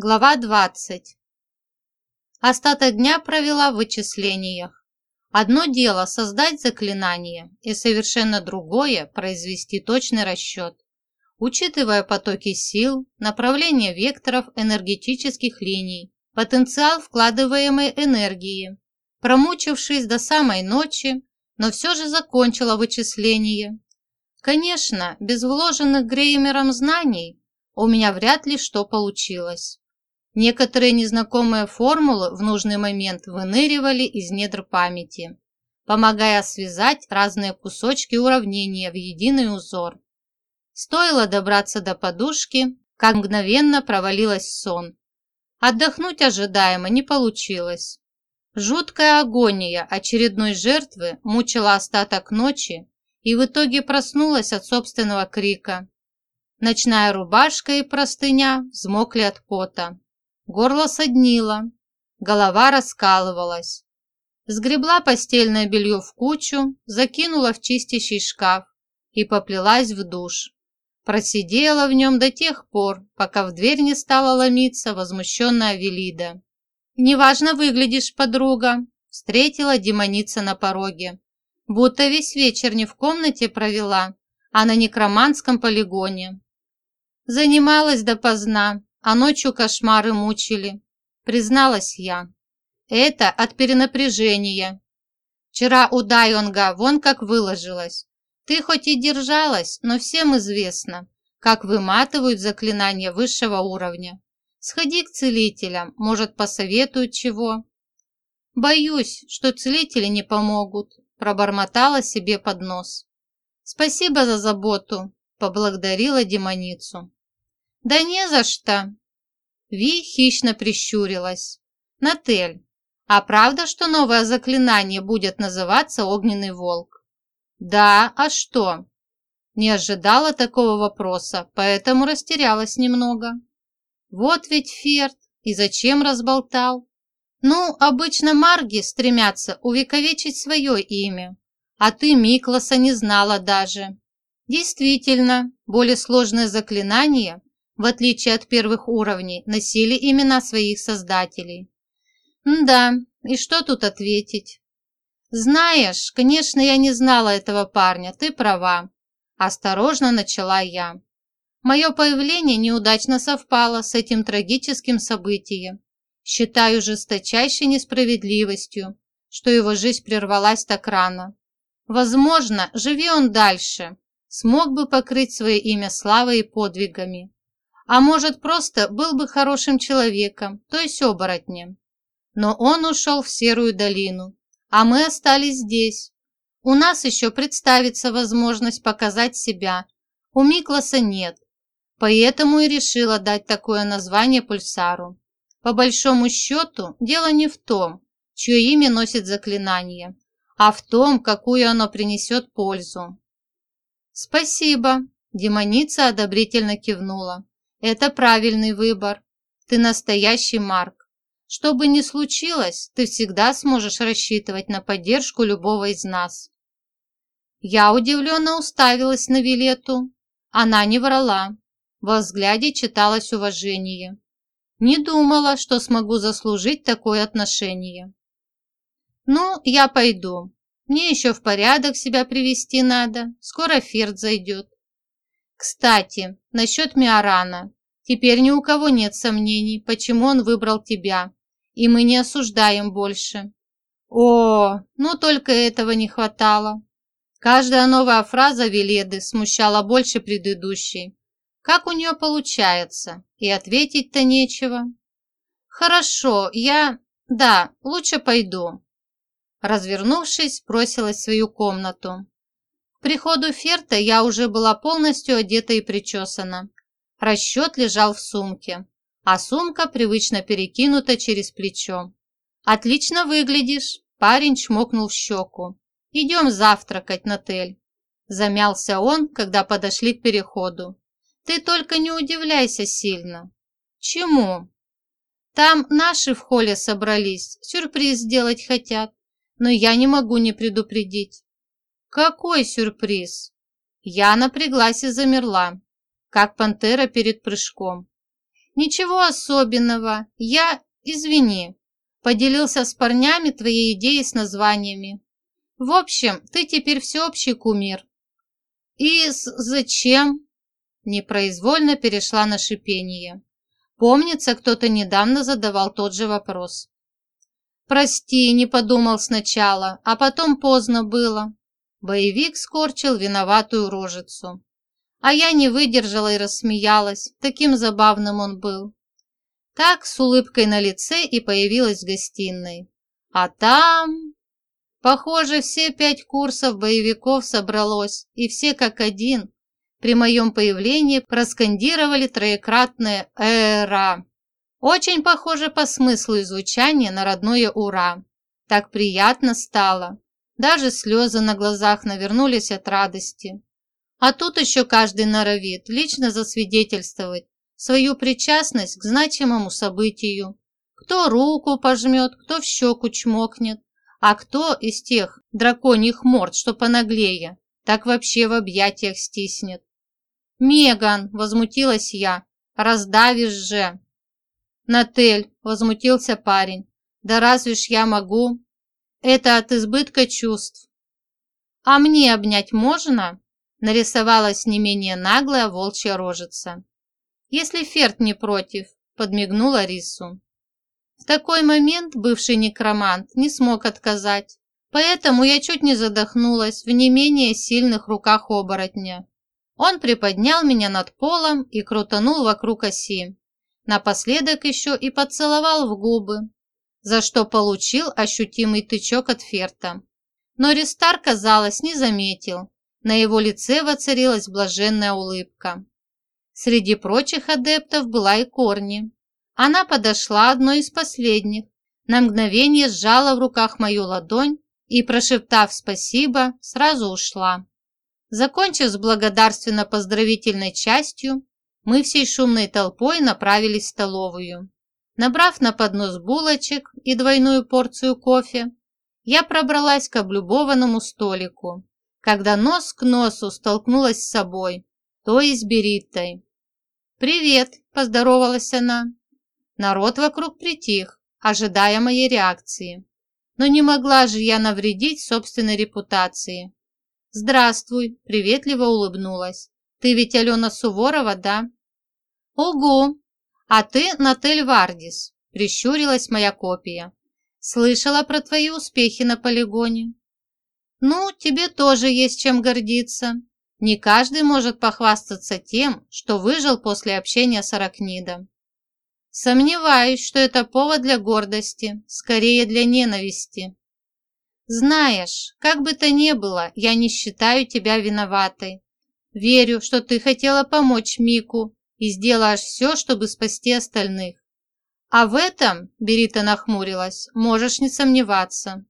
Глава 20. Остаток дня провела в вычислениях. Одно дело создать заклинание, и совершенно другое – произвести точный расчет, учитывая потоки сил, направление векторов энергетических линий, потенциал вкладываемой энергии. Промучившись до самой ночи, но все же закончила вычисление. Конечно, без вложенных Греймером знаний у меня вряд ли что получилось. Некоторые незнакомые формулы в нужный момент выныривали из недр памяти, помогая связать разные кусочки уравнения в единый узор. Стоило добраться до подушки, как мгновенно провалилась сон. Отдохнуть ожидаемо не получилось. Жуткая агония очередной жертвы мучила остаток ночи и в итоге проснулась от собственного крика. Ночная рубашка и простыня взмокли от пота. Горло соднило, голова раскалывалась. Сгребла постельное белье в кучу, закинула в чистящий шкаф и поплелась в душ. Просидела в нем до тех пор, пока в дверь не стала ломиться возмущенная Велида. «Неважно выглядишь, подруга», – встретила демоница на пороге. «Будто весь вечер не в комнате провела, а на некроманском полигоне». Занималась допоздна, а ночью кошмары мучили, призналась я. Это от перенапряжения. Вчера у Дайонга вон как выложилась. Ты хоть и держалась, но всем известно, как выматывают заклинания высшего уровня. Сходи к целителям, может, посоветуют чего. Боюсь, что целители не помогут, пробормотала себе под нос. Спасибо за заботу, поблагодарила демоницу. «Да не за что!» Ви хищно прищурилась. «Натель, а правда, что новое заклинание будет называться «Огненный волк»?» «Да, а что?» Не ожидала такого вопроса, поэтому растерялась немного. «Вот ведь Ферд, и зачем разболтал?» «Ну, обычно марги стремятся увековечить свое имя, а ты Миклоса не знала даже». Действительно, более сложное заклинание в отличие от первых уровней, носили имена своих создателей. да, и что тут ответить? Знаешь, конечно, я не знала этого парня, ты права. Осторожно начала я. Мое появление неудачно совпало с этим трагическим событием. Считаю жесточайшей несправедливостью, что его жизнь прервалась так рано. Возможно, живи он дальше, смог бы покрыть свое имя славой и подвигами. А может, просто был бы хорошим человеком, то есть оборотнем. Но он ушел в Серую долину, а мы остались здесь. У нас еще представится возможность показать себя. У Микласа нет. Поэтому и решила дать такое название пульсару. По большому счету, дело не в том, чье имя носит заклинание, а в том, какую оно принесет пользу. «Спасибо», – демоница одобрительно кивнула. Это правильный выбор. Ты настоящий Марк. Что бы ни случилось, ты всегда сможешь рассчитывать на поддержку любого из нас. Я удивленно уставилась на Вилету. Она не врала. Во взгляде читалось уважение. Не думала, что смогу заслужить такое отношение. Ну, я пойду. Мне еще в порядок себя привести надо. Скоро Ферд зайдет. Кстати, насчет Миорана. Теперь ни у кого нет сомнений, почему он выбрал тебя, и мы не осуждаем больше. О, ну только этого не хватало. Каждая новая фраза Веледы смущала больше предыдущей. Как у нее получается? И ответить-то нечего. Хорошо, я... Да, лучше пойду. Развернувшись, бросилась в свою комнату. Приходу Ферта я уже была полностью одета и причесана. Расчет лежал в сумке, а сумка привычно перекинута через плечо. «Отлично выглядишь!» – парень чмокнул в щеку. «Идем завтракать, Натель!» Замялся он, когда подошли к переходу. «Ты только не удивляйся сильно!» «Чему?» «Там наши в холле собрались, сюрприз сделать хотят, но я не могу не предупредить». «Какой сюрприз?» Я напряглась и замерла, как пантера перед прыжком. «Ничего особенного. Я, извини, поделился с парнями твоей идеей с названиями. В общем, ты теперь всеобщий кумир». «И зачем?» Непроизвольно перешла на шипение. Помнится, кто-то недавно задавал тот же вопрос. «Прости, не подумал сначала, а потом поздно было». Боевик скорчил виноватую рожицу. А я не выдержала и рассмеялась, таким забавным он был. Так, с улыбкой на лице и появилась в гостиной. А там... Похоже, все пять курсов боевиков собралось, и все как один при моем появлении проскандировали троекратное «Эра». Очень похоже по смыслу и звучанию на родное «Ура». Так приятно стало. Даже слезы на глазах навернулись от радости. А тут еще каждый норовит лично засвидетельствовать свою причастность к значимому событию. Кто руку пожмет, кто в щеку чмокнет, а кто из тех драконьих морд, что понаглее, так вообще в объятиях стиснет. «Меган!» – возмутилась я. «Раздавишь же!» «Натель!» – возмутился парень. «Да разве ж я могу?» «Это от избытка чувств». «А мне обнять можно?» – нарисовалась не менее наглая волчья рожица. «Если Ферд не против», – подмигнула Рису. В такой момент бывший некромант не смог отказать, поэтому я чуть не задохнулась в не менее сильных руках оборотня. Он приподнял меня над полом и крутанул вокруг оси. Напоследок еще и поцеловал в губы, за что получил ощутимый тычок от Ферта. Но Ристар, казалось, не заметил. На его лице воцарилась блаженная улыбка. Среди прочих адептов была и Корни. Она подошла одной из последних, на мгновение сжала в руках мою ладонь и, прошептав спасибо, сразу ушла. Закончив с благодарственно-поздравительной частью, мы всей шумной толпой направились в столовую. Набрав на поднос булочек и двойную порцию кофе, я пробралась к облюбованному столику, когда нос к носу столкнулась с собой, то есть Бериттой. «Привет!» – поздоровалась она. Народ вокруг притих, ожидая моей реакции. Но не могла же я навредить собственной репутации. «Здравствуй!» – приветливо улыбнулась. «Ты ведь Алена Суворова, да?» «Угу! А ты Натель Вардис!» – прищурилась моя копия. «Слышала про твои успехи на полигоне». «Ну, тебе тоже есть чем гордиться. Не каждый может похвастаться тем, что выжил после общения с Аракнидом. Сомневаюсь, что это повод для гордости, скорее для ненависти. Знаешь, как бы то ни было, я не считаю тебя виноватой. Верю, что ты хотела помочь Мику и сделаешь все, чтобы спасти остальных. А в этом, Берита нахмурилась, можешь не сомневаться.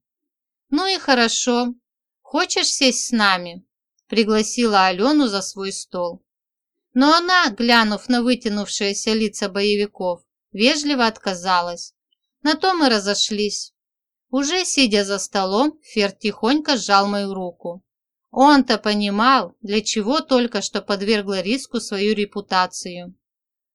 Ну и хорошо. Хочешь сесть с нами? Пригласила Алену за свой стол. Но она, глянув на вытянувшиеся лица боевиков, вежливо отказалась. На то мы разошлись. Уже сидя за столом, Фер тихонько сжал мою руку. Он-то понимал, для чего только что подвергла риску свою репутацию.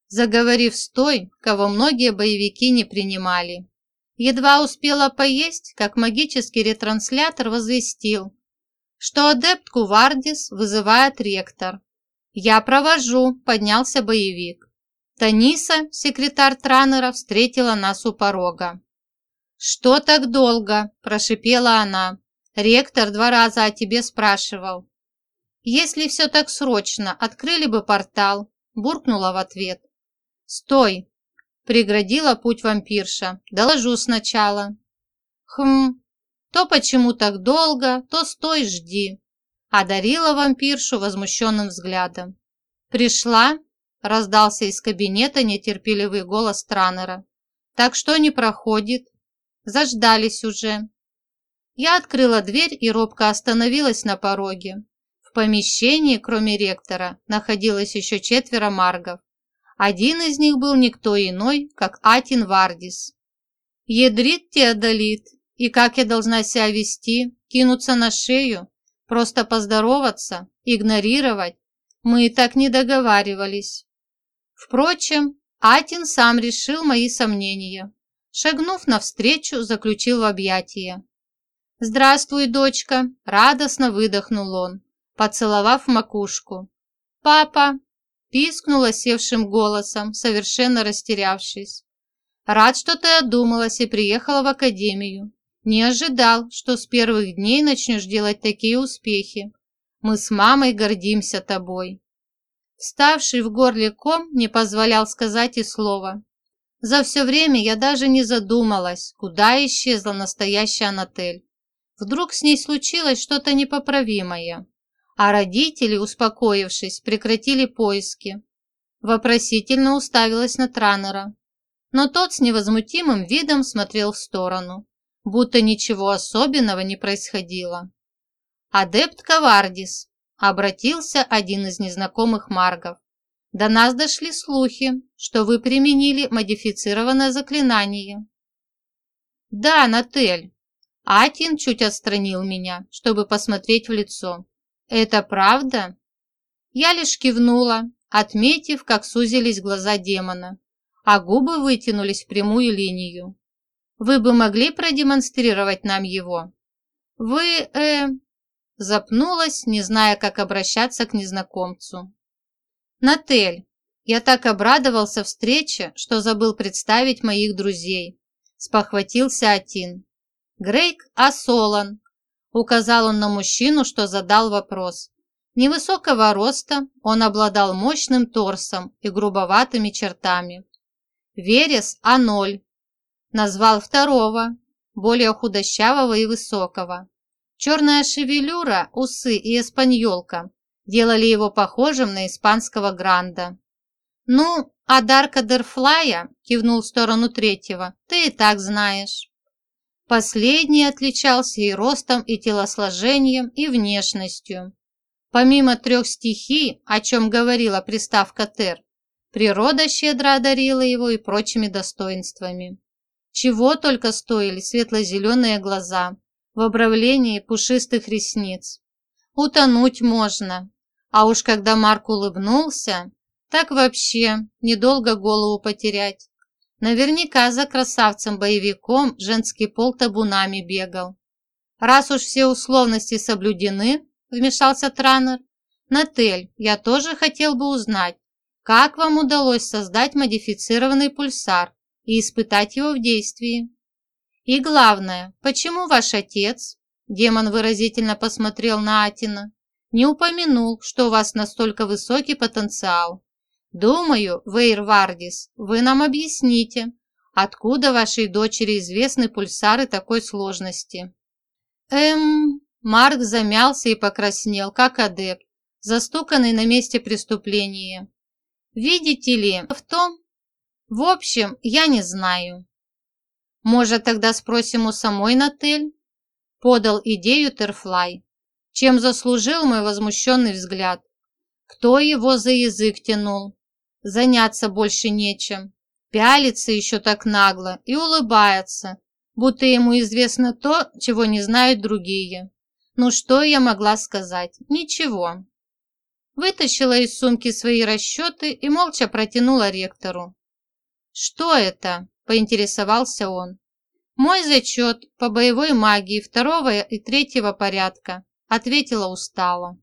Заговорив с той, кого многие боевики не принимали. Едва успела поесть, как магический ретранслятор возвестил, что адептку Вардис вызывает ректор. «Я провожу», – поднялся боевик. Таниса, секретарь Транера, встретила нас у порога. «Что так долго?» – прошипела она. «Ректор два раза о тебе спрашивал». «Если все так срочно, открыли бы портал», – буркнула в ответ. «Стой!» – преградила путь вампирша. «Доложу сначала». «Хм, то почему так долго, то стой, жди», – одарила вампиршу возмущенным взглядом. «Пришла?» – раздался из кабинета нетерпеливый голос Транера. «Так что не проходит?» Заждались уже. Я открыла дверь и робко остановилась на пороге. В помещении, кроме ректора, находилось еще четверо маргов. Один из них был никто иной, как Атин Вардис. Едрит Теодолит, и как я должна себя вести? Кинуться на шею? Просто поздороваться? Игнорировать? Мы и так не договаривались. Впрочем, Атин сам решил мои сомнения. Шагнув навстречу, заключил в объятия. «Здравствуй, дочка!» – радостно выдохнул он, поцеловав макушку. «Папа!» – пискнула севшим голосом, совершенно растерявшись. «Рад, что ты одумалась и приехала в академию. Не ожидал, что с первых дней начнешь делать такие успехи. Мы с мамой гордимся тобой». Ставший в горле ком не позволял сказать и слова. За все время я даже не задумалась, куда исчезла настоящая Анатель. Вдруг с ней случилось что-то непоправимое, а родители, успокоившись, прекратили поиски. Вопросительно уставилась на Транера, но тот с невозмутимым видом смотрел в сторону, будто ничего особенного не происходило. «Адепт Кавардис», — обратился один из незнакомых маргов. «До нас дошли слухи, что вы применили модифицированное заклинание». «Да, Натель». Атин чуть отстранил меня, чтобы посмотреть в лицо. «Это правда?» Я лишь кивнула, отметив, как сузились глаза демона, а губы вытянулись в прямую линию. «Вы бы могли продемонстрировать нам его?» «Вы, э, Запнулась, не зная, как обращаться к незнакомцу. «Натель, я так обрадовался встрече, что забыл представить моих друзей», спохватился Атин. «Грейк Асолан», указал он на мужчину, что задал вопрос. Невысокого роста, он обладал мощным торсом и грубоватыми чертами. Верес А0 назвал второго, более худощавого и высокого. Черная шевелюра, усы и эспаньолка делали его похожим на испанского гранда. «Ну, а Дарка Дерфлая», – кивнул в сторону третьего, – «ты и так знаешь». Последний отличался и ростом, и телосложением, и внешностью. Помимо трех стихий, о чем говорила приставка «тер», природа щедро одарила его и прочими достоинствами. Чего только стоили светло-зеленые глаза, в обравлении пушистых ресниц. Утонуть можно, а уж когда Марк улыбнулся, так вообще недолго голову потерять. Наверняка за красавцем-боевиком женский пол табунами бегал. Раз уж все условности соблюдены, вмешался Транер, Натель, я тоже хотел бы узнать, как вам удалось создать модифицированный пульсар и испытать его в действии. И главное, почему ваш отец, демон выразительно посмотрел на Атина, не упомянул, что у вас настолько высокий потенциал? Думаю, Вейр Вардис, вы нам объясните, откуда вашей дочери известны пульсары такой сложности. Эм, Марк замялся и покраснел, как адепт, застуканный на месте преступления. Видите ли, в том... В общем, я не знаю. «Может, тогда спросим у самой Натель?» Подал идею Терфлай, чем заслужил мой возмущенный взгляд. Кто его за язык тянул? Заняться больше нечем. Пялится еще так нагло и улыбается, будто ему известно то, чего не знают другие. Ну что я могла сказать? Ничего. Вытащила из сумки свои расчеты и молча протянула ректору. «Что это?» – поинтересовался он. «Мой зачет по боевой магии второго и третьего порядка», – ответила устало.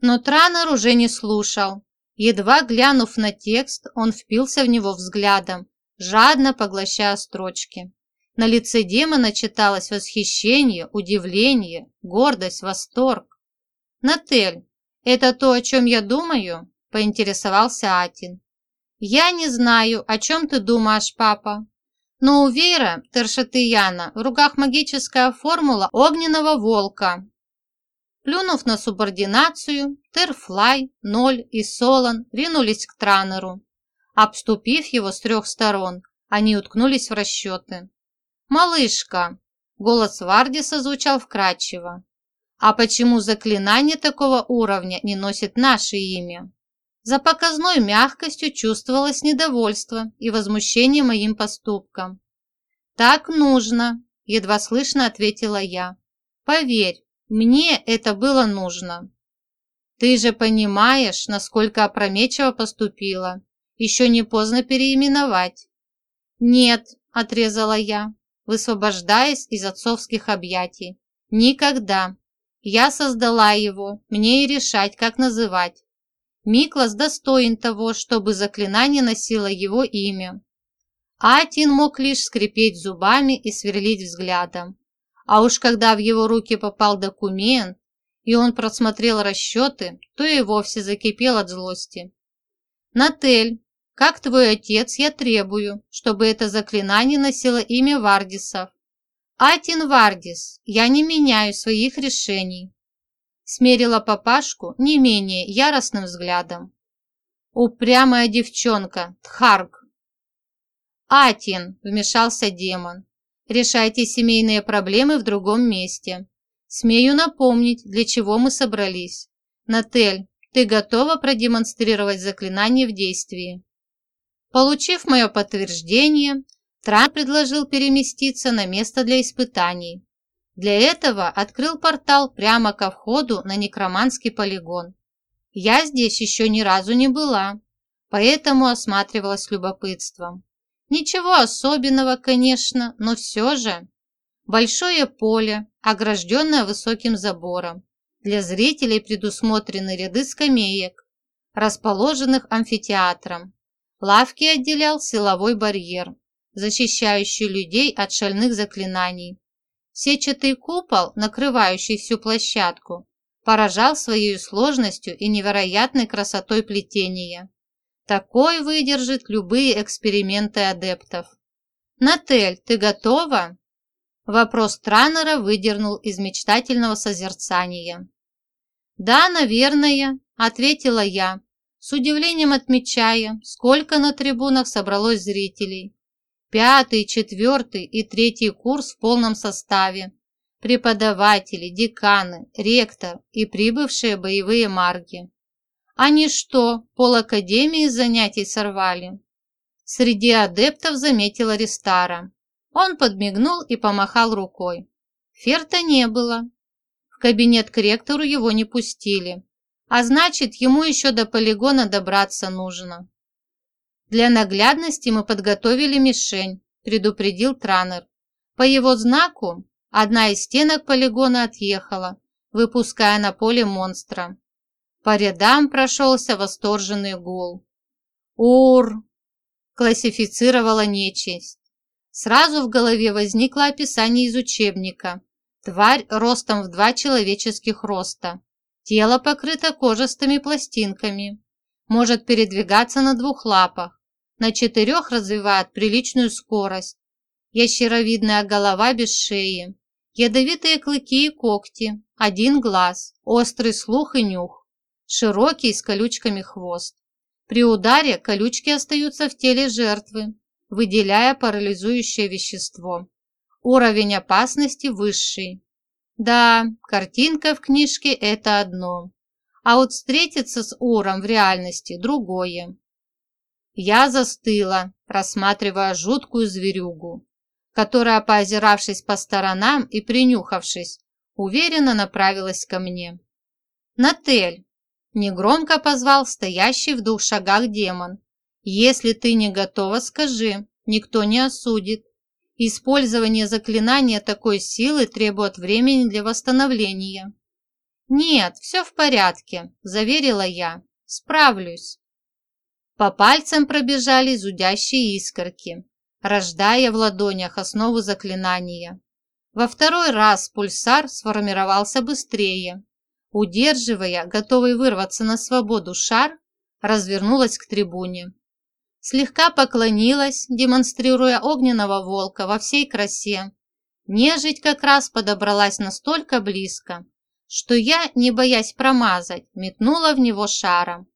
Но Транер уже не слушал. Едва глянув на текст, он впился в него взглядом, жадно поглощая строчки. На лице демона читалось восхищение, удивление, гордость, восторг. «Натель, это то, о чем я думаю?» – поинтересовался Атин. «Я не знаю, о чем ты думаешь, папа. Но у Вейра Тершатыяна в руках магическая формула огненного волка». Плюнув на субординацию, Терфлай, Ноль и Солон ринулись к Транеру. Обступив его с трех сторон, они уткнулись в расчеты. «Малышка!» – голос Вардиса звучал вкрадчиво. «А почему заклинание такого уровня не носит наше имя?» За показной мягкостью чувствовалось недовольство и возмущение моим поступком. «Так нужно», – едва слышно ответила я. «Поверь, мне это было нужно». «Ты же понимаешь, насколько опрометчиво поступила, еще не поздно переименовать. Нет, отрезала я, высвобождаясь из отцовских объятий. Никогда. Я создала его, мне и решать, как называть. Миклас достоин того, чтобы заклинание носило его имя. Атин мог лишь скрипеть зубами и сверлить взглядом. А уж когда в его руки попал документ, и он просмотрел расчеты, то и вовсе закипел от злости. «Натель, как твой отец, я требую, чтобы это заклинание носило имя Вардисов. Атин Вардис, я не меняю своих решений». Смерила папашку не менее яростным взглядом. «Упрямая девчонка, Тхарг!» «Атин!» – вмешался демон. «Решайте семейные проблемы в другом месте. Смею напомнить, для чего мы собрались. Натель, ты готова продемонстрировать заклинание в действии?» Получив мое подтверждение, Тран предложил переместиться на место для испытаний. Для этого открыл портал прямо ко входу на некроманский полигон. Я здесь еще ни разу не была, поэтому осматривалась любопытством. Ничего особенного, конечно, но все же. Большое поле, огражденное высоким забором. Для зрителей предусмотрены ряды скамеек, расположенных амфитеатром. Лавки отделял силовой барьер, защищающий людей от шальных заклинаний. Сетчатый купол, накрывающий всю площадку, поражал своей сложностью и невероятной красотой плетения. Такой выдержит любые эксперименты адептов. «Натель, ты готова?» Вопрос Транера выдернул из мечтательного созерцания. «Да, наверное», – ответила я, с удивлением отмечая, сколько на трибунах собралось зрителей. Пятый, четвертый и третий курс в полном составе, преподаватели, деканы, ректор и прибывшие боевые марги. Они что, пол академии занятий сорвали? Среди адептов заметила Ристара. Он подмигнул и помахал рукой. Ферта не было. В кабинет к ректору его не пустили. А значит, ему еще до полигона добраться нужно. Для наглядности мы подготовили мишень, предупредил Транер. По его знаку одна из стенок полигона отъехала, выпуская на поле монстра. По рядам прошелся восторженный гул. «Ур!» – классифицировала нечисть. Сразу в голове возникло описание из учебника. Тварь ростом в два человеческих роста. Тело покрыто кожистыми пластинками. Может передвигаться на двух лапах. На четырех развивает приличную скорость. Ящеровидная голова без шеи. Ядовитые клыки и когти. Один глаз. Острый слух и нюх. Широкий с колючками хвост. При ударе колючки остаются в теле жертвы, выделяя парализующее вещество. Уровень опасности высший. Да, картинка в книжке – это одно, а вот встретиться с Уром в реальности – другое. Я застыла, рассматривая жуткую зверюгу, которая, поозиравшись по сторонам и принюхавшись, уверенно направилась ко мне. «Натель!» – негромко позвал стоящий в двух шагах демон. «Если ты не готова, скажи, никто не осудит. Использование заклинания такой силы требует времени для восстановления. «Нет, все в порядке», – заверила я. «Справлюсь». По пальцам пробежали зудящие искорки, рождая в ладонях основу заклинания. Во второй раз пульсар сформировался быстрее. Удерживая, готовый вырваться на свободу шар, развернулась к трибуне слегка поклонилась, демонстрируя огненного волка во всей красе. Нежить как раз подобралась настолько близко, что я, не боясь промазать, метнула в него шаром.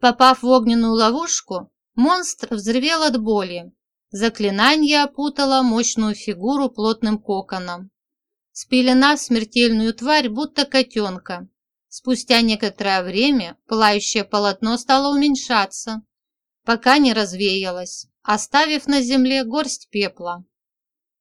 Попав в огненную ловушку, монстр взревел от боли. Заклинание опутало мощную фигуру плотным коконом. Спилена смертельную тварь, будто котенка. Спустя некоторое время пылающее полотно стало уменьшаться, пока не развеялась, оставив на земле горсть пепла.